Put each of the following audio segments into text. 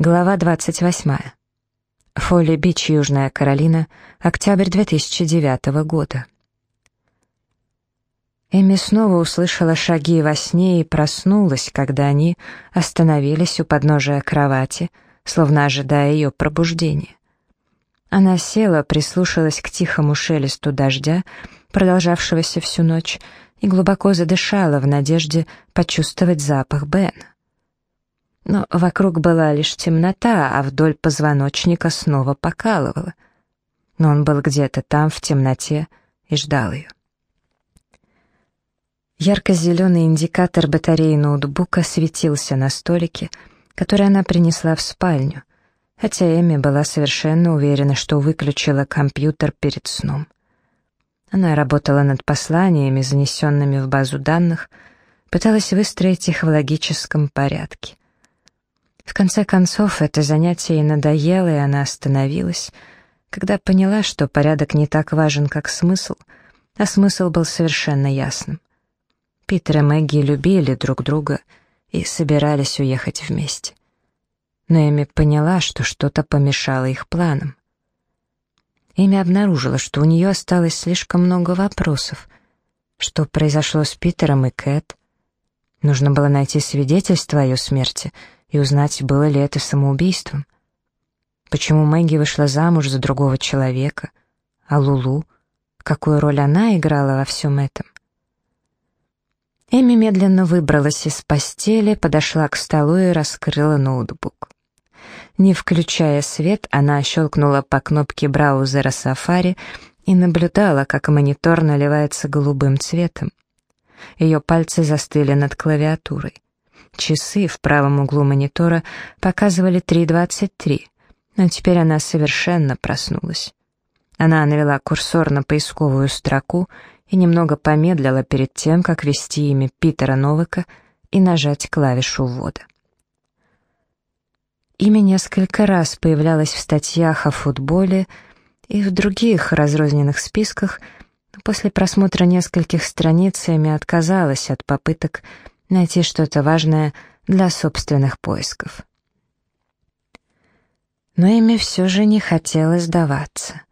Глава 28. Фолли-Бич, Южная Каролина, октябрь 2009 года. Эми снова услышала шаги во сне и проснулась, когда они остановились у подножия кровати, словно ожидая ее пробуждения. Она села, прислушалась к тихому шелесту дождя, продолжавшегося всю ночь, и глубоко задышала в надежде почувствовать запах Бена но вокруг была лишь темнота, а вдоль позвоночника снова покалывало. Но он был где-то там, в темноте, и ждал ее. Ярко-зеленый индикатор батареи ноутбука светился на столике, который она принесла в спальню, хотя Эми была совершенно уверена, что выключила компьютер перед сном. Она работала над посланиями, занесенными в базу данных, пыталась выстроить их в логическом порядке. В конце концов, это занятие ей надоело, и она остановилась, когда поняла, что порядок не так важен, как смысл, а смысл был совершенно ясным. Питер и Мэгги любили друг друга и собирались уехать вместе. Но Эми поняла, что что-то помешало их планам. Эми обнаружила, что у нее осталось слишком много вопросов. Что произошло с Питером и Кэт? Нужно было найти свидетельство о ее смерти — и узнать, было ли это самоубийством. Почему Мэгги вышла замуж за другого человека, а Лулу, какую роль она играла во всем этом? Эми медленно выбралась из постели, подошла к столу и раскрыла ноутбук. Не включая свет, она щелкнула по кнопке браузера Safari и наблюдала, как монитор наливается голубым цветом. Ее пальцы застыли над клавиатурой. Часы в правом углу монитора показывали 3.23, но теперь она совершенно проснулась. Она навела курсор на поисковую строку и немного помедлила перед тем, как ввести имя Питера Новака и нажать клавишу ввода. Имя несколько раз появлялось в статьях о футболе и в других разрозненных списках, но после просмотра нескольких страниц Эми отказалась от попыток найти что-то важное для собственных поисков. Но Эми все же не хотела сдаваться.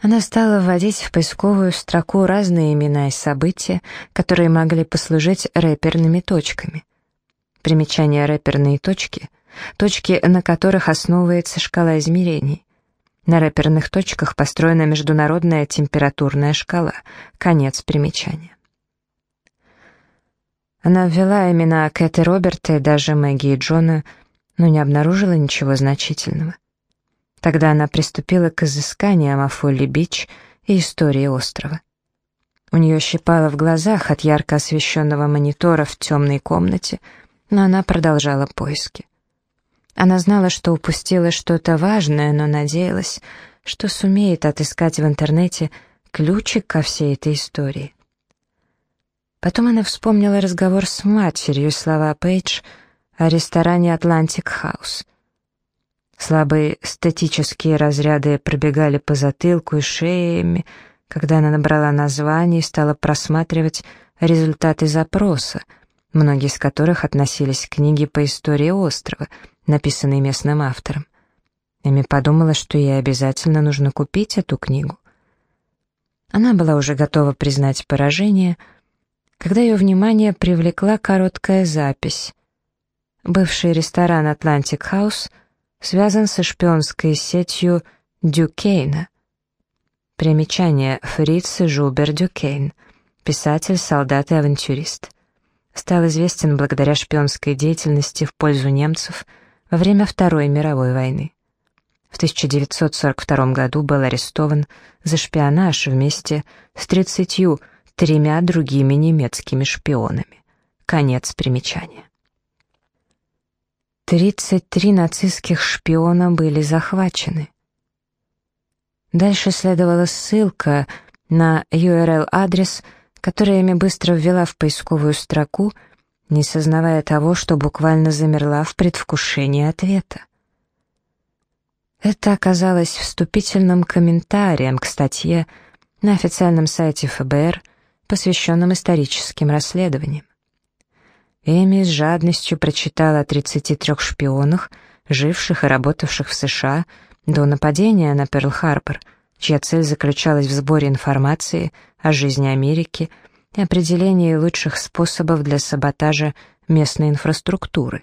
Она стала вводить в поисковую строку разные имена и события, которые могли послужить рэперными точками. Примечание рэперные точки — точки, на которых основывается шкала измерений. На рэперных точках построена международная температурная шкала. Конец примечания. Она ввела имена Кэт Роберта и даже Мэгги и Джона, но не обнаружила ничего значительного. Тогда она приступила к изысканиям о Фолли-Бич и истории острова. У нее щипало в глазах от ярко освещенного монитора в темной комнате, но она продолжала поиски. Она знала, что упустила что-то важное, но надеялась, что сумеет отыскать в интернете ключик ко всей этой истории. Потом она вспомнила разговор с матерью и слова Пейдж о ресторане «Атлантик Хаус». Слабые статические разряды пробегали по затылку и шеями, когда она набрала название и стала просматривать результаты запроса, многие из которых относились к книге по истории острова, написанной местным автором. Эми подумала, что ей обязательно нужно купить эту книгу. Она была уже готова признать поражение — когда ее внимание привлекла короткая запись. Бывший ресторан «Атлантик Хаус» связан со шпионской сетью Дюкейна. Примечание Фриц Жубер Дюкейн, писатель, солдат и авантюрист. Стал известен благодаря шпионской деятельности в пользу немцев во время Второй мировой войны. В 1942 году был арестован за шпионаж вместе с 30 тремя другими немецкими шпионами. Конец примечания. 33 нацистских шпиона были захвачены. Дальше следовала ссылка на URL-адрес, который Эми быстро ввела в поисковую строку, не сознавая того, что буквально замерла в предвкушении ответа. Это оказалось вступительным комментарием к статье на официальном сайте ФБР посвященном историческим расследованиям. Эми с жадностью прочитала о 33 шпионах, живших и работавших в США до нападения на Перл-Харбор, чья цель заключалась в сборе информации о жизни Америки и определении лучших способов для саботажа местной инфраструктуры.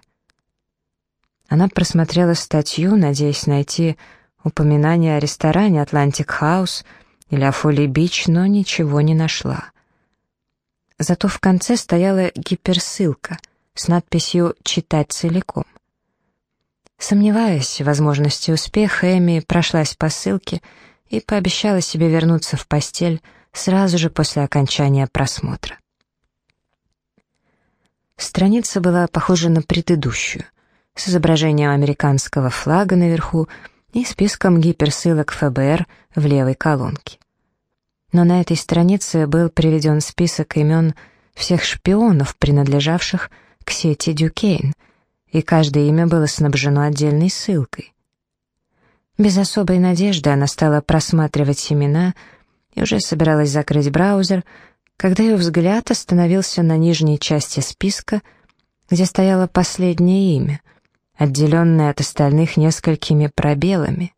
Она просмотрела статью, надеясь найти упоминание о ресторане «Атлантик Хаус» или о Фолли-Бич, но ничего не нашла. Зато в конце стояла гиперссылка с надписью «Читать целиком». Сомневаясь в возможности успеха, Эми прошлась по ссылке и пообещала себе вернуться в постель сразу же после окончания просмотра. Страница была похожа на предыдущую, с изображением американского флага наверху и списком гиперссылок ФБР в левой колонке. Но на этой странице был приведен список имен всех шпионов, принадлежавших к сети Дюкейн, и каждое имя было снабжено отдельной ссылкой. Без особой надежды она стала просматривать имена и уже собиралась закрыть браузер, когда ее взгляд остановился на нижней части списка, где стояло последнее имя, отделенное от остальных несколькими пробелами.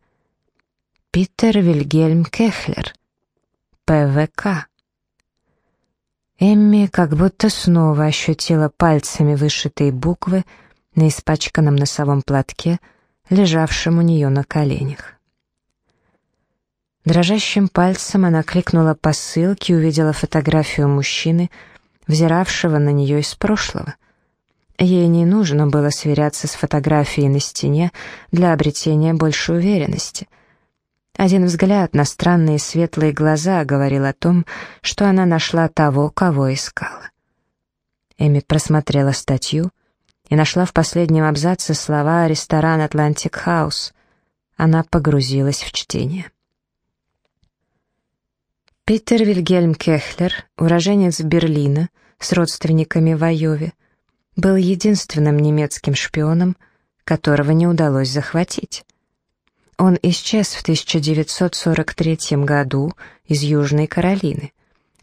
Питер Вильгельм Кехлер, ПВК. Эмми как будто снова ощутила пальцами вышитые буквы на испачканном носовом платке, лежавшем у нее на коленях. Дрожащим пальцем она кликнула по ссылке и увидела фотографию мужчины, взиравшего на нее из прошлого. Ей не нужно было сверяться с фотографией на стене для обретения большей уверенности. Один взгляд на странные светлые глаза говорил о том, что она нашла того, кого искала. Эми просмотрела статью и нашла в последнем абзаце слова «ресторан Атлантик Хаус». Она погрузилась в чтение. Питер Вильгельм Кехлер, уроженец Берлина, с родственниками в Айове, был единственным немецким шпионом, которого не удалось захватить. Он исчез в 1943 году из Южной Каролины,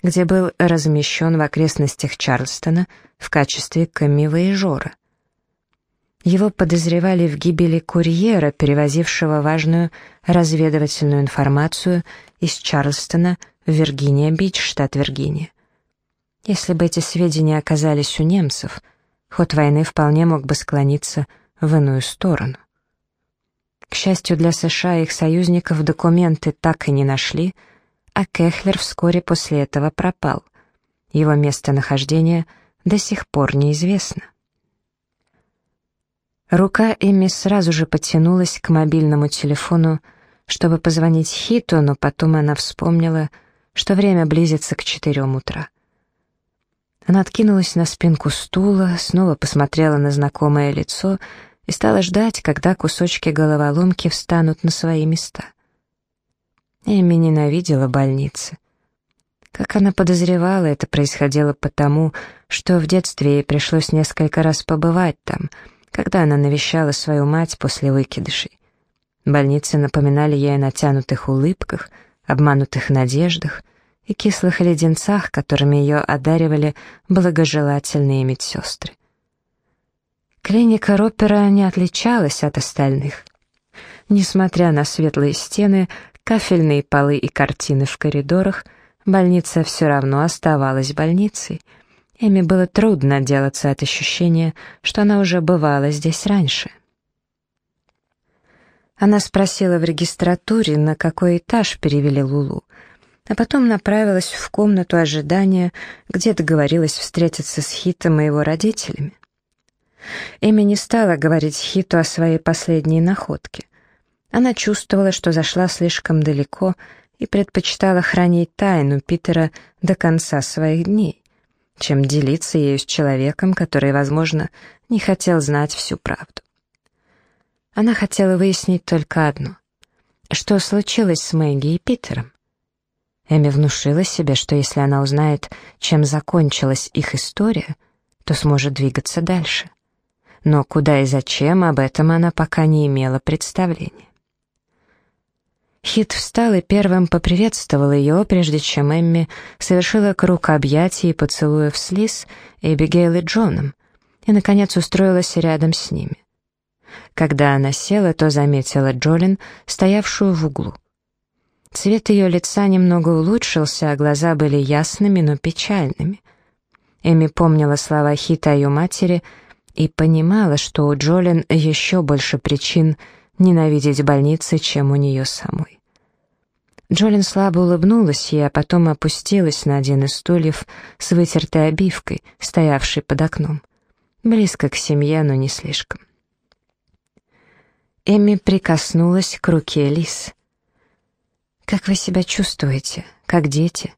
где был размещен в окрестностях Чарльстона в качестве камевоежора. Его подозревали в гибели курьера, перевозившего важную разведывательную информацию из Чарльстона в Виргиния-Бич, штат Виргиния. Если бы эти сведения оказались у немцев, ход войны вполне мог бы склониться в иную сторону. К счастью для США и их союзников, документы так и не нашли, а Кехлер вскоре после этого пропал. Его местонахождение до сих пор неизвестно. Рука Эми сразу же потянулась к мобильному телефону, чтобы позвонить Хиту, но потом она вспомнила — что время близится к четырем утра. Она откинулась на спинку стула, снова посмотрела на знакомое лицо и стала ждать, когда кусочки головоломки встанут на свои места. Эми ненавидела больницы. Как она подозревала, это происходило потому, что в детстве ей пришлось несколько раз побывать там, когда она навещала свою мать после выкидышей. Больницы напоминали ей о натянутых улыбках — обманутых надеждах и кислых леденцах, которыми ее одаривали благожелательные медсестры. Клиника Ропера не отличалась от остальных. Несмотря на светлые стены, кафельные полы и картины в коридорах, больница все равно оставалась больницей. Эми было трудно отделаться от ощущения, что она уже бывала здесь раньше. Она спросила в регистратуре, на какой этаж перевели Лулу, а потом направилась в комнату ожидания, где договорилась встретиться с Хитом и его родителями. Эми не стала говорить Хиту о своей последней находке. Она чувствовала, что зашла слишком далеко и предпочитала хранить тайну Питера до конца своих дней, чем делиться ею с человеком, который, возможно, не хотел знать всю правду. Она хотела выяснить только одно. Что случилось с Мэгги и Питером? Эми внушила себе, что если она узнает, чем закончилась их история, то сможет двигаться дальше. Но куда и зачем, об этом она пока не имела представления. Хит встал и первым поприветствовал ее, прежде чем Эмми совершила круг объятий и поцелуев с Лиз, Эбигейл и Джоном, и, наконец, устроилась рядом с ними. Когда она села, то заметила Джолин, стоявшую в углу. Цвет ее лица немного улучшился, а глаза были ясными, но печальными. Эми помнила слова Хита ее матери и понимала, что у Джолин еще больше причин ненавидеть больницы, чем у нее самой. Джолин слабо улыбнулась ей, а потом опустилась на один из стульев с вытертой обивкой, стоявшей под окном. Близко к семье, но не слишком. Эми прикоснулась к руке Лис. «Как вы себя чувствуете? Как дети?»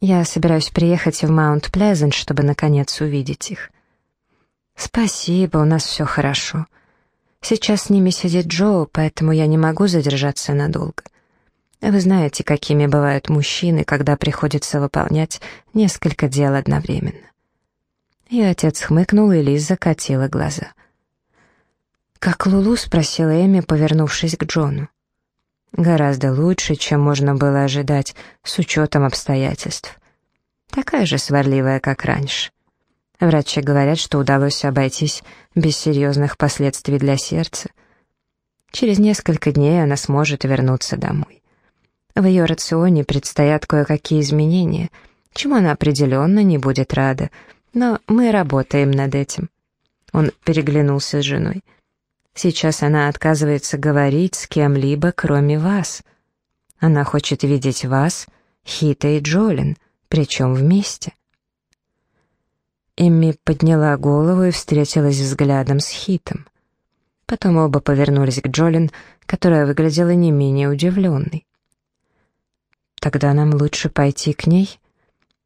«Я собираюсь приехать в Маунт-Плезент, чтобы наконец увидеть их». «Спасибо, у нас все хорошо. Сейчас с ними сидит Джо, поэтому я не могу задержаться надолго. Вы знаете, какими бывают мужчины, когда приходится выполнять несколько дел одновременно». И отец хмыкнул, и Лиз закатила глаза. «Как Лулу?» — спросила Эми, повернувшись к Джону. Гораздо лучше, чем можно было ожидать с учетом обстоятельств. Такая же сварливая, как раньше. Врачи говорят, что удалось обойтись без серьезных последствий для сердца. Через несколько дней она сможет вернуться домой. В ее рационе предстоят кое-какие изменения, чему она определенно не будет рада, но мы работаем над этим. Он переглянулся с женой. Сейчас она отказывается говорить с кем-либо, кроме вас. Она хочет видеть вас, Хита и Джолин, причем вместе. Эмми подняла голову и встретилась взглядом с Хитом. Потом оба повернулись к Джолин, которая выглядела не менее удивленной. «Тогда нам лучше пойти к ней?»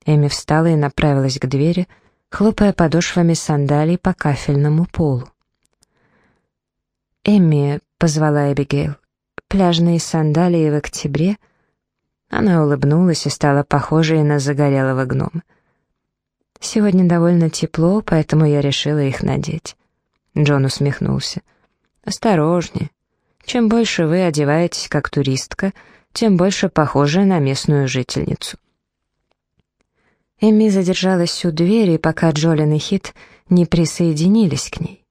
Эми встала и направилась к двери, хлопая подошвами сандалий по кафельному полу. «Эмми», — позвала Эбигейл, — «пляжные сандалии в октябре?» Она улыбнулась и стала похожей на загорелого гнома. «Сегодня довольно тепло, поэтому я решила их надеть». Джон усмехнулся. «Осторожнее. Чем больше вы одеваетесь как туристка, тем больше похожа на местную жительницу». Эмми задержалась у двери, пока Джолин и Хит не присоединились к ней.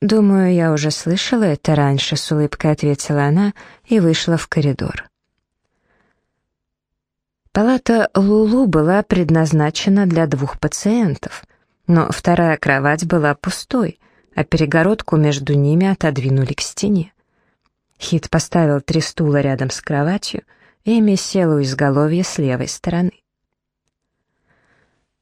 «Думаю, я уже слышала это раньше», — с улыбкой ответила она и вышла в коридор. Палата Лулу была предназначена для двух пациентов, но вторая кровать была пустой, а перегородку между ними отодвинули к стене. Хит поставил три стула рядом с кроватью, Эми села у изголовья с левой стороны.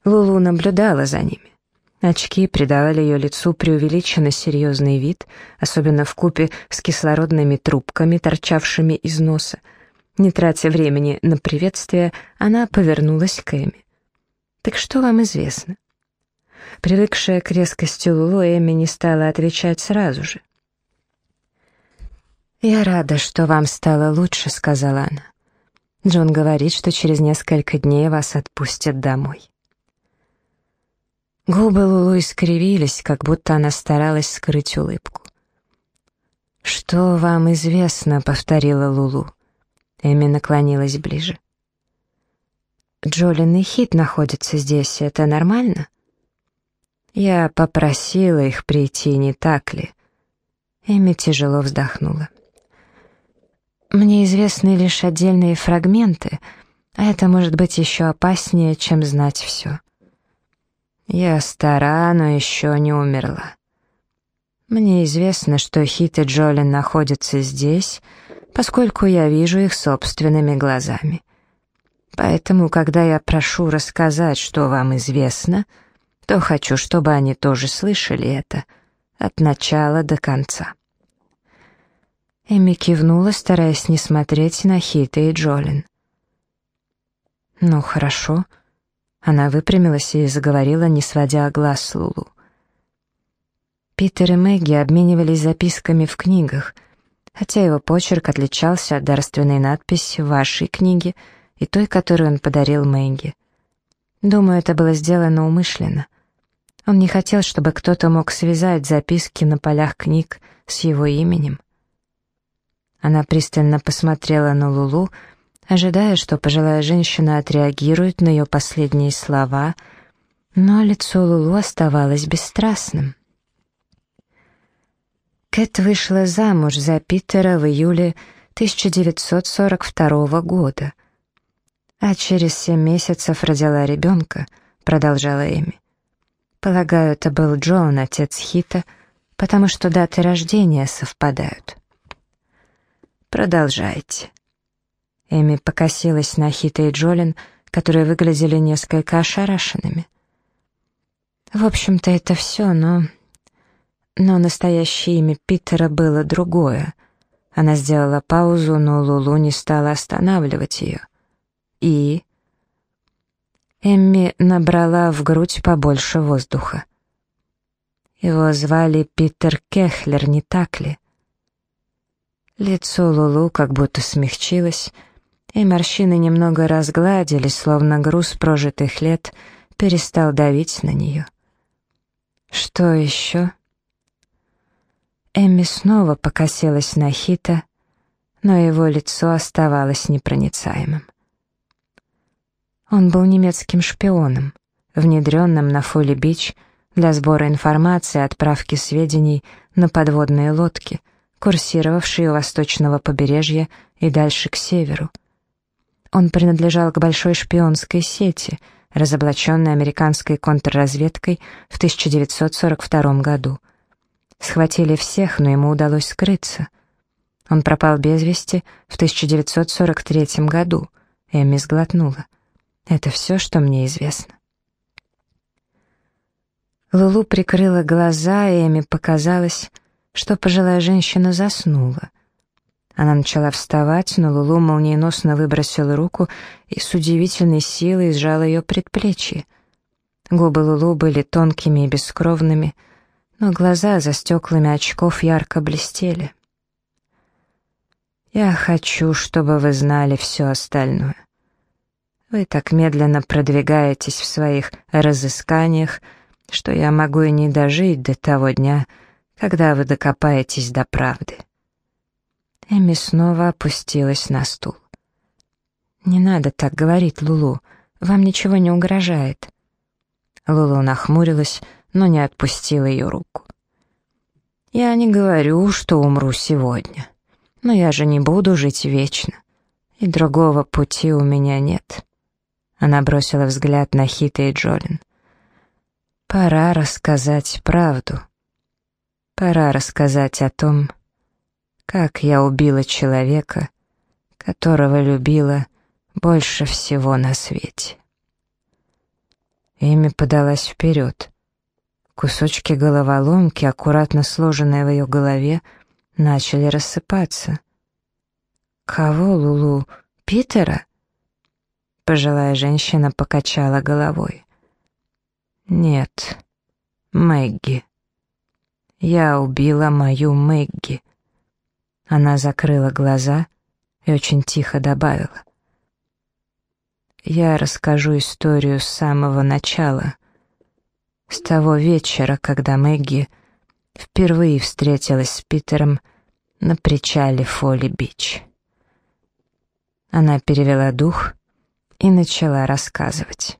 Лулу наблюдала за ними. Очки придавали ее лицу преувеличенно серьезный вид, особенно в купе с кислородными трубками, торчавшими из носа. Не тратя времени на приветствие, она повернулась к Эми. «Так что вам известно?» Привыкшая к резкости Лулу, Эми не стала отвечать сразу же. «Я рада, что вам стало лучше», — сказала она. «Джон говорит, что через несколько дней вас отпустят домой». Губы Лулу искривились, как будто она старалась скрыть улыбку. «Что вам известно?» — повторила Лулу. Эми наклонилась ближе. «Джолин и Хит находятся здесь, это нормально?» «Я попросила их прийти, не так ли?» Эми тяжело вздохнула. «Мне известны лишь отдельные фрагменты, а это может быть еще опаснее, чем знать все». Я стара, но еще не умерла. Мне известно, что Хит и Джолин находятся здесь, поскольку я вижу их собственными глазами. Поэтому, когда я прошу рассказать, что вам известно, то хочу, чтобы они тоже слышали это от начала до конца. Эми кивнула, стараясь не смотреть на Хита и Джолин. «Ну, хорошо», она выпрямилась и заговорила, не сводя глаз с Лулу. Питер и Мэгги обменивались записками в книгах, хотя его почерк отличался от дарственной надписи вашей книге и той, которую он подарил Мэгги. Думаю, это было сделано умышленно. Он не хотел, чтобы кто-то мог связать записки на полях книг с его именем. Она пристально посмотрела на Лулу, ожидая, что пожилая женщина отреагирует на ее последние слова, но лицо Лулу оставалось бесстрастным. Кэт вышла замуж за Питера в июле 1942 года, а через семь месяцев родила ребенка, продолжала Эми. Полагаю, это был Джон, отец Хита, потому что даты рождения совпадают. Продолжайте. Эми покосилась на Хита и Джолин, которые выглядели несколько ошарашенными. В общем-то, это все, но... Но настоящее имя Питера было другое. Она сделала паузу, но Лулу не стала останавливать ее. И... Эмми набрала в грудь побольше воздуха. Его звали Питер Кехлер, не так ли? Лицо Лулу как будто смягчилось, и морщины немного разгладились, словно груз прожитых лет перестал давить на нее. «Что еще?» Эмми снова покосилась на Хита, но его лицо оставалось непроницаемым. Он был немецким шпионом, внедренным на Фолли-Бич для сбора информации и отправки сведений на подводные лодки, курсировавшие у восточного побережья и дальше к северу. Он принадлежал к большой шпионской сети, разоблаченной американской контрразведкой в 1942 году. Схватили всех, но ему удалось скрыться. Он пропал без вести в 1943 году. Эми сглотнула. Это все, что мне известно. Лулу прикрыла глаза, и Эми показалось, что пожилая женщина заснула. Она начала вставать, но Лулу молниеносно выбросила руку и с удивительной силой сжала ее предплечье. Губы Лулу были тонкими и бескровными, но глаза за стеклами очков ярко блестели. «Я хочу, чтобы вы знали все остальное. Вы так медленно продвигаетесь в своих разысканиях, что я могу и не дожить до того дня, когда вы докопаетесь до правды». Эми снова опустилась на стул. «Не надо так говорить, Лулу. Вам ничего не угрожает». Лулу нахмурилась, но не отпустила ее руку. «Я не говорю, что умру сегодня, но я же не буду жить вечно, и другого пути у меня нет». Она бросила взгляд на Хита и Джолин. «Пора рассказать правду. Пора рассказать о том, как я убила человека, которого любила больше всего на свете. Эми подалась вперед. Кусочки головоломки, аккуратно сложенные в ее голове, начали рассыпаться. «Кого, Лулу? Питера?» Пожилая женщина покачала головой. «Нет, Мэгги. Я убила мою Мэгги. Она закрыла глаза и очень тихо добавила. «Я расскажу историю с самого начала, с того вечера, когда Мэгги впервые встретилась с Питером на причале Фолли-Бич». Она перевела дух и начала рассказывать.